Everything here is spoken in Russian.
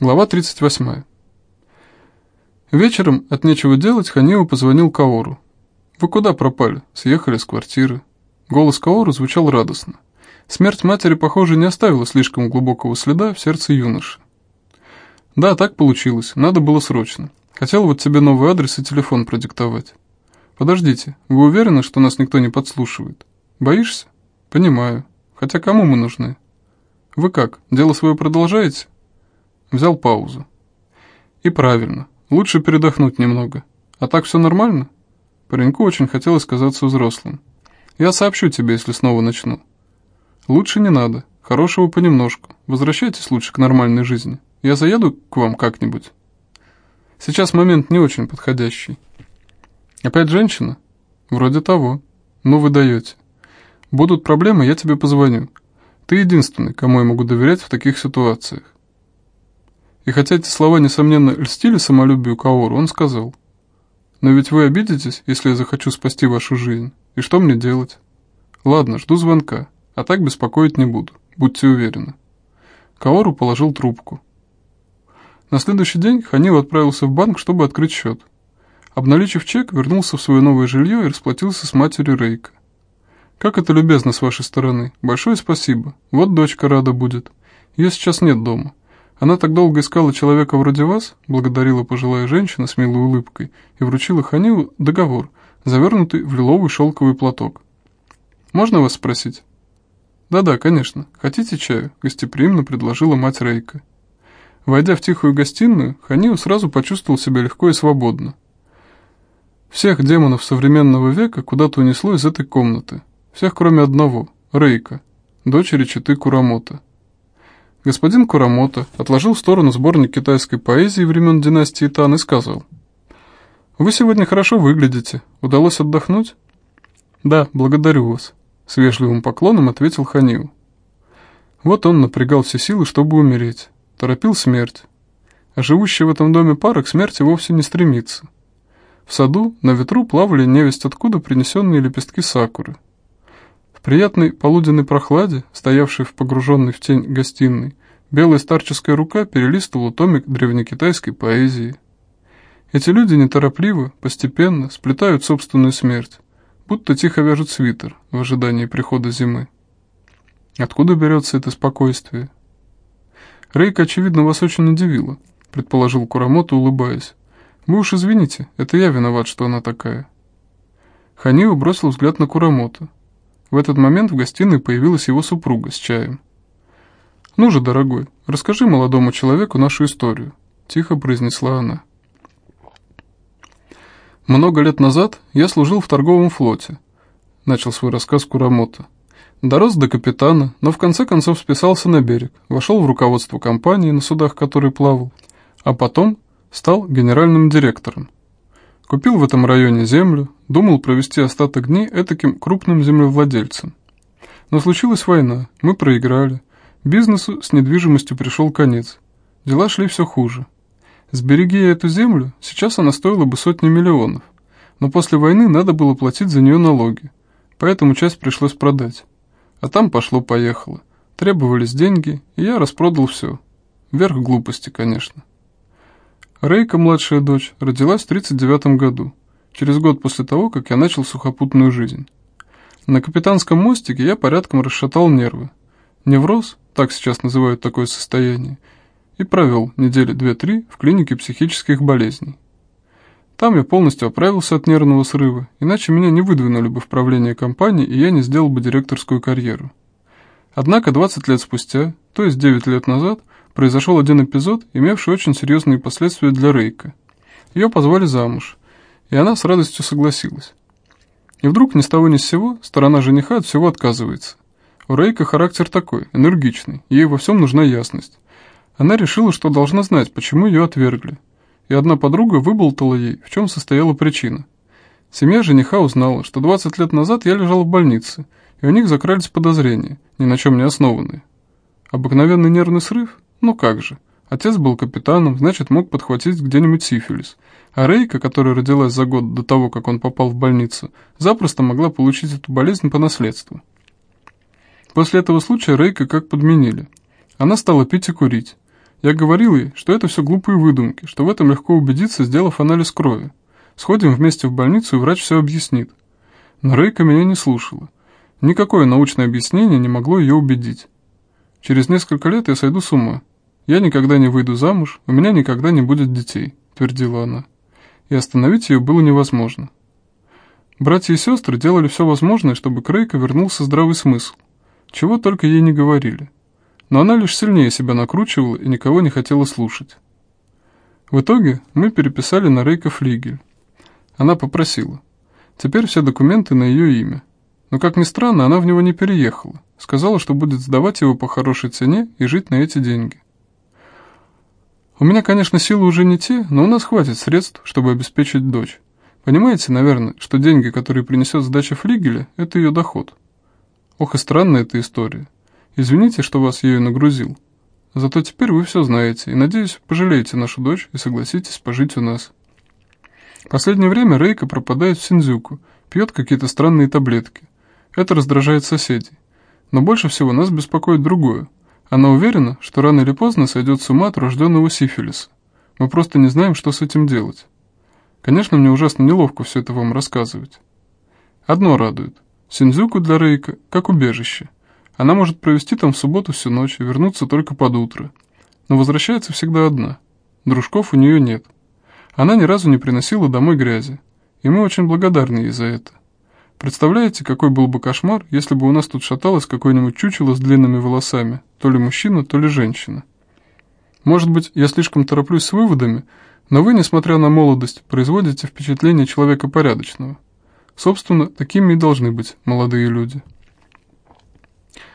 Глава 38. Вечером от нечего делать Ханиу позвонил Каору. «Вы куда пропали? Съехали с квартиры». Голос Каору звучал радостно. Смерть матери, похоже, не оставила слишком глубокого следа в сердце юноши. «Да, так получилось. Надо было срочно. Хотел вот тебе новый адрес и телефон продиктовать». «Подождите, вы уверены, что нас никто не подслушивает? Боишься?» «Понимаю. Хотя кому мы нужны?» «Вы как, дело свое продолжаете?» Взял паузу. И правильно. Лучше передохнуть немного. А так все нормально? Пареньку очень хотелось казаться взрослым. Я сообщу тебе, если снова начну. Лучше не надо. Хорошего понемножку. Возвращайтесь лучше к нормальной жизни. Я заеду к вам как-нибудь. Сейчас момент не очень подходящий. Опять женщина? Вроде того. Ну вы даете. Будут проблемы, я тебе позвоню. Ты единственный, кому я могу доверять в таких ситуациях. И хотя эти слова, несомненно, льстили самолюбию Каору, он сказал, «Но ведь вы обидитесь, если я захочу спасти вашу жизнь. И что мне делать? Ладно, жду звонка, а так беспокоить не буду, будьте уверены». Каору положил трубку. На следующий день Ханил отправился в банк, чтобы открыть счет. Обналичив чек, вернулся в свое новое жилье и расплатился с матерью Рейка. «Как это любезно с вашей стороны. Большое спасибо. Вот дочка рада будет. Ее сейчас нет дома. Она так долго искала человека вроде вас, благодарила пожилая женщина с милой улыбкой и вручила Ханилу договор, завернутый в лиловый шелковый платок. «Можно вас спросить?» «Да-да, конечно. Хотите чаю?» – гостеприимно предложила мать Рейка. Войдя в тихую гостиную, Ханил сразу почувствовал себя легко и свободно. Всех демонов современного века куда-то унесло из этой комнаты. Всех, кроме одного – Рейка, дочери Читы Курамота. Господин Курамото отложил в сторону сборник китайской поэзии времен династии Тан и сказал. «Вы сегодня хорошо выглядите. Удалось отдохнуть?» «Да, благодарю вас», — с вежливым поклоном ответил Ханиу. Вот он напрягал все силы, чтобы умереть. Торопил смерть. А живущий в этом доме пара к смерти вовсе не стремится. В саду на ветру плавали невесть откуда принесенные лепестки сакуры — приятной полуденной прохладе, стоявшей в погруженной в тень гостиной, белая старческая рука перелистывала томик древнекитайской поэзии. Эти люди неторопливо, постепенно сплетают собственную смерть, будто тихо вяжут свитер в ожидании прихода зимы. Откуда берется это спокойствие? Рейка, очевидно, вас очень удивила, предположил Курамото, улыбаясь. Вы уж извините, это я виноват, что она такая. Ханио бросил взгляд на Курамото. В этот момент в гостиной появилась его супруга с чаем. «Ну же, дорогой, расскажи молодому человеку нашу историю», – тихо произнесла она. «Много лет назад я служил в торговом флоте», – начал свой рассказ Курамото. Дорос до капитана, но в конце концов списался на берег, вошел в руководство компании, на судах которой плавал, а потом стал генеральным директором. Купил в этом районе землю, думал провести остаток дней этаким крупным землевладельцем. Но случилась война, мы проиграли. Бизнесу с недвижимостью пришел конец. Дела шли все хуже. Сбереги я эту землю, сейчас она стоила бы сотни миллионов. Но после войны надо было платить за нее налоги, поэтому часть пришлось продать. А там пошло-поехало. Требовались деньги, и я распродал все. Верх глупости, конечно. Рейка, младшая дочь, родилась в 1939 году, через год после того, как я начал сухопутную жизнь. На капитанском мостике я порядком расшатал нервы. Невроз, так сейчас называют такое состояние, и провел недели две-три в клинике психических болезней. Там я полностью оправился от нервного срыва, иначе меня не выдвинули бы в правление компании, и я не сделал бы директорскую карьеру. Однако 20 лет спустя, то есть 9 лет назад, произошел один эпизод, имевший очень серьезные последствия для Рейка. Ее позвали замуж, и она с радостью согласилась. И вдруг ни с того ни с сего сторона жениха от всего отказывается. У Рейка характер такой, энергичный, ей во всем нужна ясность. Она решила, что должна знать, почему ее отвергли. И одна подруга выболтала ей, в чем состояла причина. Семья жениха узнала, что 20 лет назад я лежал в больнице, и у них закрались подозрения, ни на чем не основанные. Обыкновенный нервный срыв? Ну как же. Отец был капитаном, значит, мог подхватить где-нибудь сифилис. А Рейка, которая родилась за год до того, как он попал в больницу, запросто могла получить эту болезнь по наследству. После этого случая Рейка как подменили. Она стала пить и курить. Я говорил ей, что это все глупые выдумки, что в этом легко убедиться, сделав анализ крови. Сходим вместе в больницу, и врач все объяснит. Но Рейка меня не слушала. Никакое научное объяснение не могло ее убедить. Через несколько лет я сойду с ума. Я никогда не выйду замуж, у меня никогда не будет детей, твердила она. И остановить ее было невозможно. Братья и сестры делали все возможное, чтобы Крейка вернулся здравый смысл. Чего только ей не говорили. Но она лишь сильнее себя накручивала и никого не хотела слушать. В итоге мы переписали на Рейка флигель. Она попросила. Теперь все документы на ее имя. Но, как ни странно, она в него не переехала. Сказала, что будет сдавать его по хорошей цене и жить на эти деньги. У меня, конечно, силы уже не те, но у нас хватит средств, чтобы обеспечить дочь. Понимаете, наверное, что деньги, которые принесет сдача флигеля, это ее доход. Ох и странная эта история. Извините, что вас ею нагрузил. Зато теперь вы все знаете, и, надеюсь, пожалеете нашу дочь и согласитесь пожить у нас. Последнее время Рейка пропадает в Синдзюку, пьет какие-то странные таблетки. Это раздражает соседей. Но больше всего нас беспокоит другое. Она уверена, что рано или поздно сойдет с ума от рожденного сифилиса. Мы просто не знаем, что с этим делать. Конечно, мне ужасно неловко все это вам рассказывать. Одно радует. Синдзюку для Рейка как убежище. Она может провести там в субботу всю ночь и вернуться только под утро. Но возвращается всегда одна. Дружков у нее нет. Она ни разу не приносила домой грязи, и мы очень благодарны ей за это. Представляете, какой был бы кошмар, если бы у нас тут шаталось какое-нибудь чучело с длинными волосами, то ли мужчина, то ли женщина. Может быть, я слишком тороплюсь с выводами, но вы, несмотря на молодость, производите впечатление человека порядочного. Собственно, такими и должны быть молодые люди.